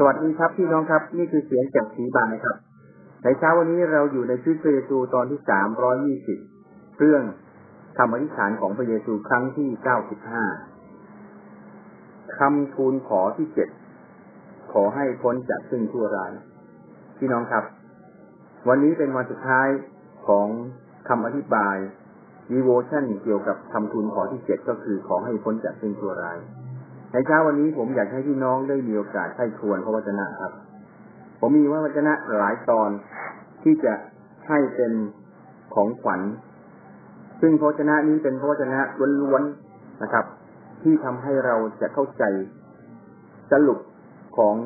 สวัสดีครับพี่น้องครับ นี่คือเสียงจากสีบานนะครับ ในเช้าวันนี้เราอยู่ในชีวิตพระเยซูตอนที่สามร้อยี่สิบเรื่องคำอธิษฐานของพระเยซูครั้งที่เก้าสิบห้าคำทูลขอที่เจ็ดขอให้พ้นจากซึ่งชั่วร้ายพี่น้องครับ วันนี้เป็นวันสุดท้ายของคำอธิบายดีโวชั่นเกี่ยวกับคำทูลขอที่เจ็ดก็คือขอให้พ้นจากซึ่งชั่วร้าย ในเช้าวันนี้ผมอยากให้พี่น้องได้มีโอกาสใช้ทวนพระวจนะครับ ผมมีพระวจนะหลายตอนที่จะให้เป็นของขวัญ ซึ่งพระวจนะนี้เป็นพระวจนะล้วนๆนะครับ ที่ทำให้เราจะเข้าใจสรุปของ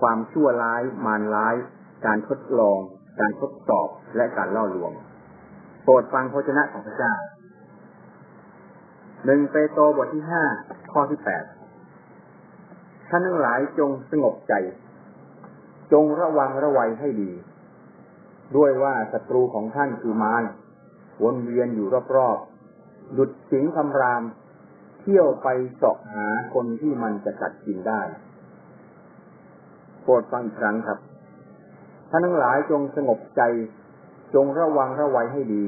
ความชั่วร้าย มารร้าย การทดลอง การทดสอบและการล่อลวง โปรดฟังพระวจนะของพระเจ้าหนึ่งเปโตรบทที่ห้าข้อที่แปด ท่านทั้งหลายจงสงบใจ จงระวังระวัยให้ดี ด้วยว่าศัตรูของท่านคือมารวนเวียนอยู่รอบๆดุดสิงคำราม เที่ยวไปเสาะหาคนที่มันจะกัดกินได้โปรดฟังอีกครั้งครับ ท่านทั้งหลายจงสงบใจ จงระวังระวัยให้ดี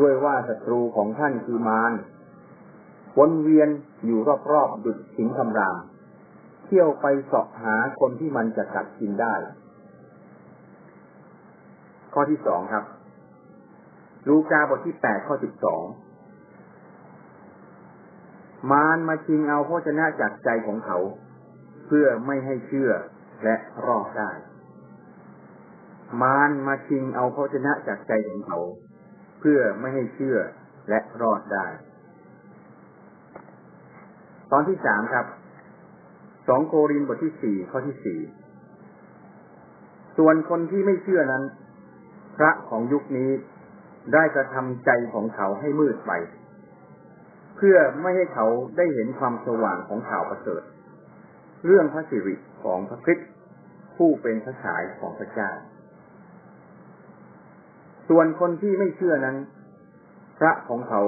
ด้วยว่าศัตรูของท่านคือมารวนเวียนอยู่รอบๆดุดสิงคำราม ที่ยวไปเสาะหาคนที่มันจะกัดกินได้ ข้อที่สองครับ ลูกาบทที่แปดข้อสิบสองมารมาชิงเอาพระชนะจากใจของเขา เพื่อไม่ให้เชื่อและรอดได้ มารมาชิงเอาพระชนะจากใจของเขา เพื่อไม่ให้เชื่อและรอดได้ ตอนที่สามครับ สองโครินบทที่สี่ข้อที่สี่ส่วนคนที่ไม่เชื่อนั้น พระของยุคนี้ได้กระทำใจของเขาให้มืดไป เพื่อไม่ให้เขาได้เห็นความสว่างของข่าวประเสริฐ เรื่องพระสิริของพระคริสต์ผู้เป็นพระฉายของพระเจ้า ส่วนคนที่ไม่เชื่อนั้น พระของเขา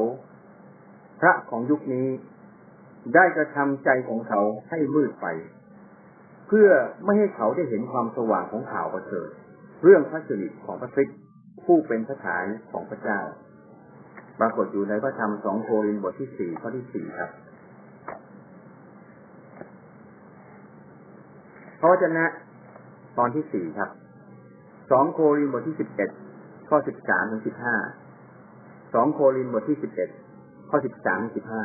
พระของยุคนี้ ได้กระทำใจของเขาให้มืดไป เพื่อไม่ให้เขาได้เห็นความสว่างของข่าวประเสริฐเรื่องพระสิริของพระคริสต์ผู้เป็นพระฉายของพระเจ้า ปรากฏอยู่ในพระธรรมสองโครินบทที่สี่ข้อที่สี่ครับพระวจนะ ตอนที่สี่ครับสองโครินบทที่สิบเอ็ดข้อสิบสามถึงสิบห้าสองโครินบทที่สิบเอ็ดข้อสิบสามถึงสิบห้า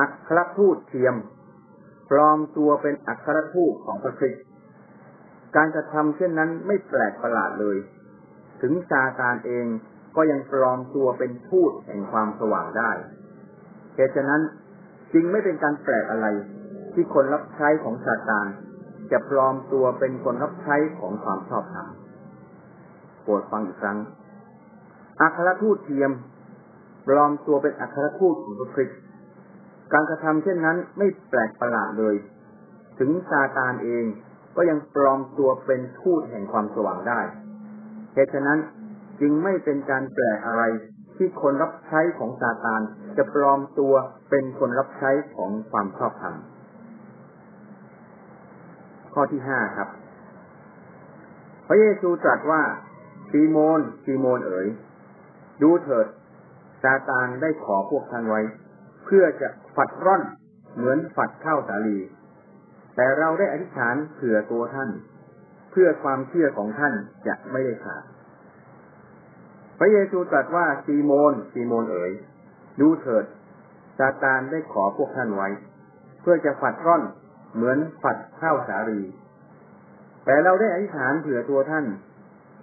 อัครทูตเทียม ปลอมตัวเป็นอัครทูตของพระคริสต์การกระทำเช่นนั้นไม่แปลกประหลาดเลย ถึงซาตานเองก็ยังปลอมตัวเป็นทูตแห่งความสว่างได้เหตุฉะนั้นจึงไม่เป็นการแปลกอะไร ที่คนรับใช้ของซาตานจะปลอมตัวเป็นคนรับใช้ของความชอบธรรมโปรดฟังอีกครั้งอัครทูตเทียม ปลอมตัวเป็นอัครทูตของพระคริสต์ การกระทำเช่นนั้นไม่แปลกประหลาดเลย ถึงซาตานเองก็ยังปลอมตัวเป็นทูตแห่งความสว่างได้เหตุฉะนั้นจึงไม่เป็นการแปลกอะไรที่คนรับใช้ของซาตานจะปลอมตัวเป็นคนรับใช้ของความชอบธรรม ข้อที่ห้าครับ พระเยซูตรัสว่าซีโมนซีโมนเอ๋ย ดูเถิดซาตานได้ขอพวกท่านไว้ เพื่อจะ ฝัดร่อนเหมือนฝัดข้าวสาลี แต่เราได้อธิษฐานเผื่อตัวท่าน เพื่อความเชื่อของท่านจะไม่ได้ขาดพระเยซูตรัสว่าซีโมนซีโมนเอ๋ยดูเถิดซาตานได้ขอพวกท่านไว้ เพื่อจะฝัดร่อนเหมือนฝัดข้าวสาลี แต่เราได้อธิษฐานเผื่อตัวท่าน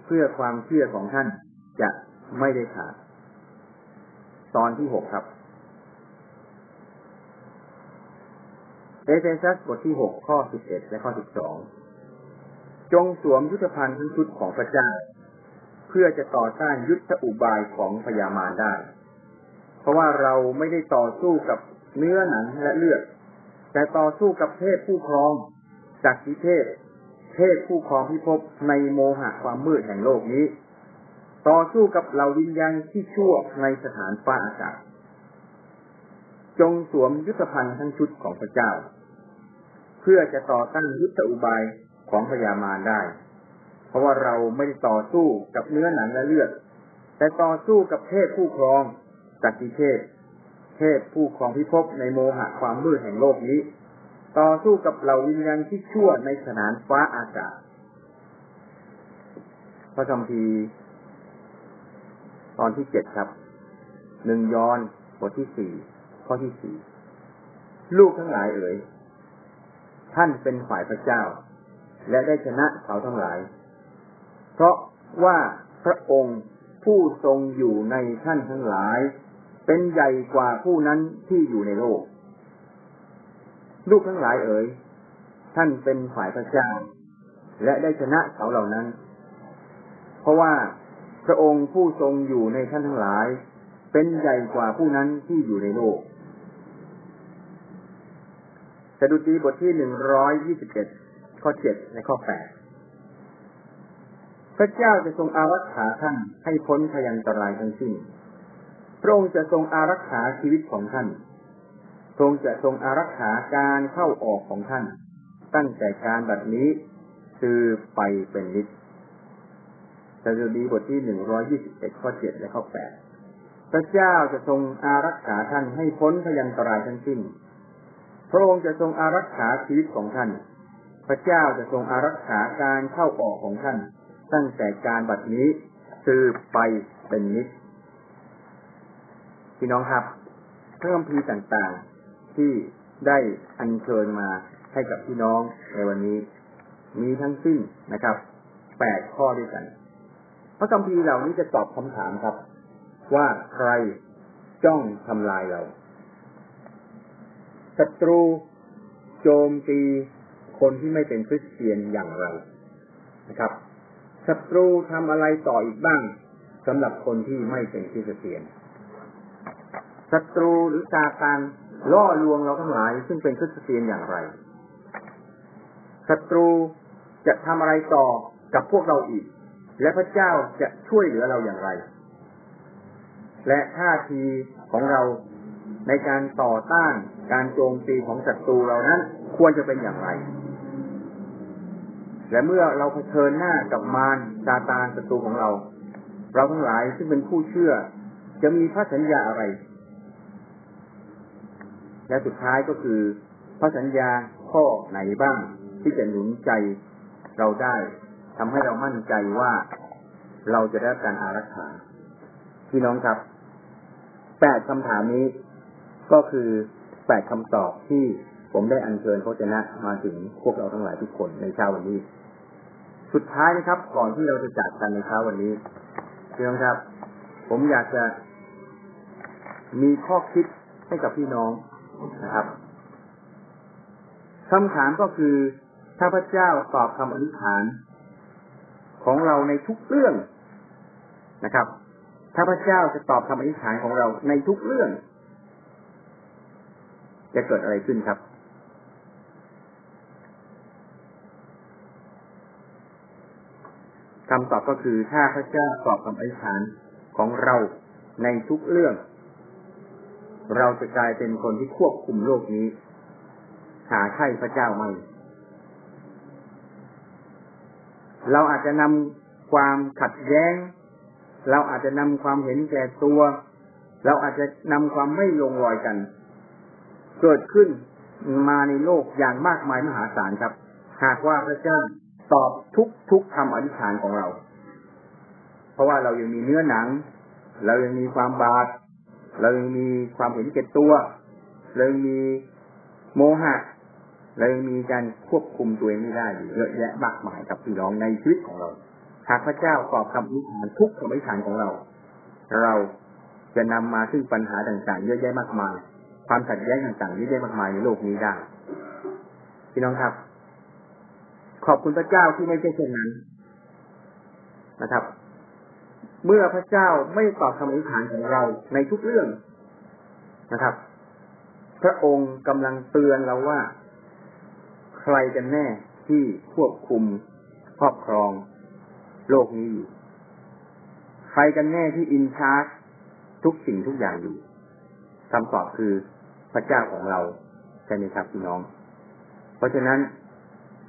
เพื่อความเชื่อของท่านจะไม่ได้ขาด ตอนที่หกครับ เอเฟซัสบทที่หกข้อสิบเอ็ดและข้อสิบสองจงสวมยุทธภัณฑ์ทั้งชุดของพระเจ้า เพื่อจะต่อต้านยุทธอุบายของพยามารได้ เพราะว่าเราไม่ได้ต่อสู้กับเนื้อหนังและเลือด แต่ต่อสู้กับเทพผู้ครองจากกิเทพ เทพผู้ครองพิภพในโมหะความมืดแห่งโลกนี้ ต่อสู้กับเหล่าวิญญาณที่ชั่วในสถานฟ้าอากาศ จงสวมยุทธภัณฑ์ทั้งชุดของพระเจ้า เพื่อจะต่อตั้งยุทธอุบายของพญามารได้ เพราะว่าเราไม่ได้ต่อสู้กับเนื้อหนังและเลือด แต่ต่อสู้กับเทพผู้ครองจักริเทพ เทพผู้ครองพิภพในโมหะความมืดแห่งโลกนี้ ต่อสู้กับเหล่าวิญญาณที่ชั่วในสนานฟ้าอากาศ พระคัมภีร์ตอนที่เจ็ดครับหนึ่งยอนบทที่สี่ ข้อที่สี่ลูกทั้งหลายเอ๋ยท่านเป็นฝ่ายพระเจ้า และได้ชนะเขาทั้งหลาย เพราะว่าพระองค์ผู้ทรงอยู่ในท่านทั้งหลาย เป็นใหญ่กว่าผู้นั้นที่อยู่ในโลก ลูกทั้งหลายเอ๋ยท่านเป็นฝ่ายพระเจ้า และได้ชนะเขาเหล่านั้น เพราะว่าพระองค์ผู้ทรงอยู่ในท่านทั้งหลาย เป็นใหญ่กว่าผู้นั้นที่อยู่ในโลก ดุดีบทที่หนึ่งร้อยยี่สิบเอ็ดข้อเจ็ดและข้อแปดพระเจ้าจะทรงอารักขาท่านให้พ้นพยันตรายทั้งสิ้น พระองค์จะทรงอารักขาชีวิตของท่าน พระองค์จะทรงอารักขาการเข้าออกของท่าน ตั้งแต่การบัดนี้คือไปเป็นนิจสดุดีบทที่หนึ่งร้อยี่สิบเอ็ดข้อเจ็ดและข้อแปดพระเจ้าจะทรงอารักขาท่านให้พ้นพยันตรายทั้งสิ้น พระองค์จะทรงอารักขาชีวิตของท่าน พระเจ้าจะทรงอารักขาการเข้าออกของท่าน ตั้งแต่การบัดนี้สืบไปเป็นนิจพี่น้องครับพระคัมภีต่างๆ ที่ได้อัญเชิญมาให้กับพี่น้องในวันนี้ มีทั้งสิ้นนะครับแปดข้อด้วยกัน พระคัมภีร์เหล่านี้จะตอบคำถามครับ ว่าใครจ้องทำลายเรา ศัตรูโจมตีคนที่ไม่เป็นคริสเตียนอย่างไรนะครับศัตรูทำอะไรต่ออีกบ้างสำหรับคนที่ไม่เป็นคริสเตียนศัตรูหรือซาตานล่อลวงเราทั้งหลาย ซึ่งเป็นคริสเตียนอย่างไรศัตรูจะทำอะไรต่อกับพวกเราอีก และพระเจ้าจะช่วยเหลือเราอย่างไร และท่าทีของเรา ในการต่อต้านการโจมตีของศัตรูเรานั้น ควรจะเป็นอย่างไร และเมื่อเราเผชิญหน้ากับมารซาตานศัตรูของเรา เราทั้งหลายซึ่งเป็นผู้เชื่อ จะมีพระสัญญาอะไร และสุดท้ายก็คือ พระสัญญาข้อไหนบ้าง ที่จะหนุนใจเราได้ทำให้เรามั่นใจว่าเราจะได้การอารักขาพี่น้องครับแปดคำถามนี้ ก็คือแปดคำตอบที่ผมได้อัญเชิญพระเจ้ามาถึงพวกเราทั้งหลายทุกคนในเช้าวันนี้ สุดท้ายนะครับ ก่อนที่เราจะจากกันในเช้าวันนี้เพี่องครับ ผมอยากจะมีข้อคิดให้กับพี่น้องนะครับคำถามก็คือถ้าพระเจ้าตอบคำอธิษฐานของเราในทุกเรื่องนะครับ ถ้าพระเจ้าจะตอบคำอธิษฐานของเราในทุกเรื่อง จะเกิดอะไรขึ้นครับ คำตอบก็คือถ้าพระเจ้าตอบคำอธิษฐานของเราในทุกเรื่อง เราจะกลายเป็นคนที่ควบคุมโลกนี้ หาใช่พระเจ้าไม่ เราอาจจะนำความขัดแย้ง เราอาจจะนำความเห็นแก่ตัว เราอาจจะนำความไม่ลงรอยกัน เกิดขึ้นมาในโลกอย่างมากมายมหาศาลครับ หากว่าพระเจ้าตอบทุกทุกคำอธิษฐานของเรา เพราะว่าเรายังมีเนื้อหนัง เรายังมีความบาปเรายังมีความเห็นแก่ตัว เรายังมีโมหะ เรายังมีการควบคุมตัวเองไม่ได้อยู่เยอะแยะมากมายกับพี่น้องในชีวิตของเรา หากพระเจ้าตอบคำอธิษฐานทุกคำอธิษฐานของเรา เราจะนำมาซึ่งปัญหาต่างๆ เยอะแยะมากมาย ความขัดแย้งต่างๆเยอะแยะมากมายในโลกนี้ได้พี่น้องครับ ขอบคุณพระเจ้าที่ไม่ใช่เช่นนั้นนะครับ เมื่อพระเจ้าไม่ตอบคำอธิษฐานของเราในทุกเรื่องนะครับ พระองค์กำลังเตือนเราว่า ใครกันแน่ที่ควบคุมครอบครองโลกนี้อยู่ใครกันแน่ที่อินชาร์ทุกสิ่งทุกอย่างอยู่คำตอบคือ พระเจ้าของเราใช่ไหมครับพี่น้อง เพราะฉะนั้น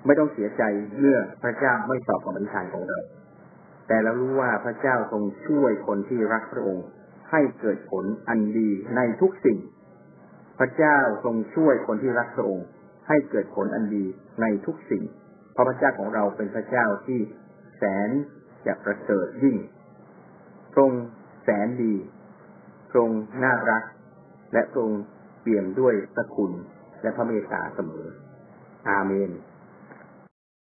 ไม่ต้องเสียใจเมื่อพระเจ้าไม่ตอบคำอธิษฐานของเรา แต่เรารู้ว่าพระเจ้าทรงช่วยคนที่รักพระองค์ให้เกิดผลอันดีในทุกสิ่ง พระเจ้าทรงช่วยคนที่รักพระองค์ ให้เกิดผลอันดีในทุกสิ่ง เพราะพระเจ้าของเราเป็นพระเจ้าที่แสนจะประเสริฐยิ่งทรงแสนดีทรงน่ารัก และทรง เปี่ยมด้วยพระคุณและพระเมตตาเสมอ อาเมน